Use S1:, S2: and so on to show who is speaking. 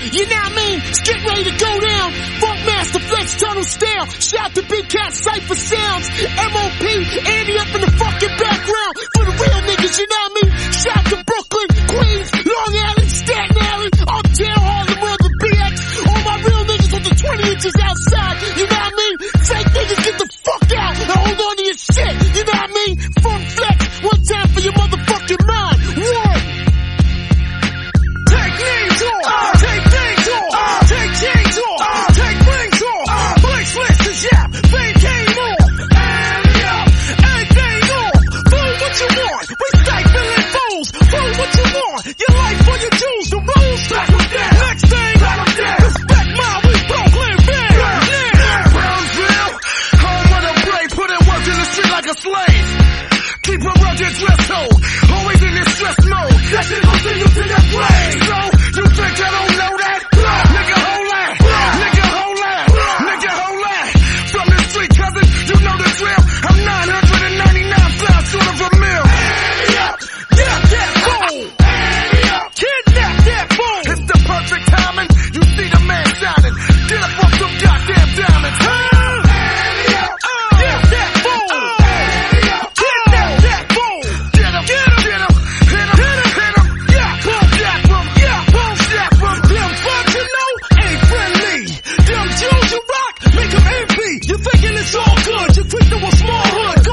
S1: You know what I mean? Get ready to go down. Funk Master Flex Tunnel Style. Shout to Big Kap Cipha Sounds. MOP, Andy up in the fucking background. For the real niggas, you know what I mean? Shout to Brooklyn, Queens, Long Island, Staten Island, Uptown, Harlem, the BX. All my real niggas with the 20 inches outside. You know what I mean? Fake niggas, get the fuck out and hold on to your shit. You know what I mean? Funk your
S2: dress hole. Always in this stress mode. That shit continue to your brain. So, you think I don't You're thinking it's all good. You're quick to a small hood.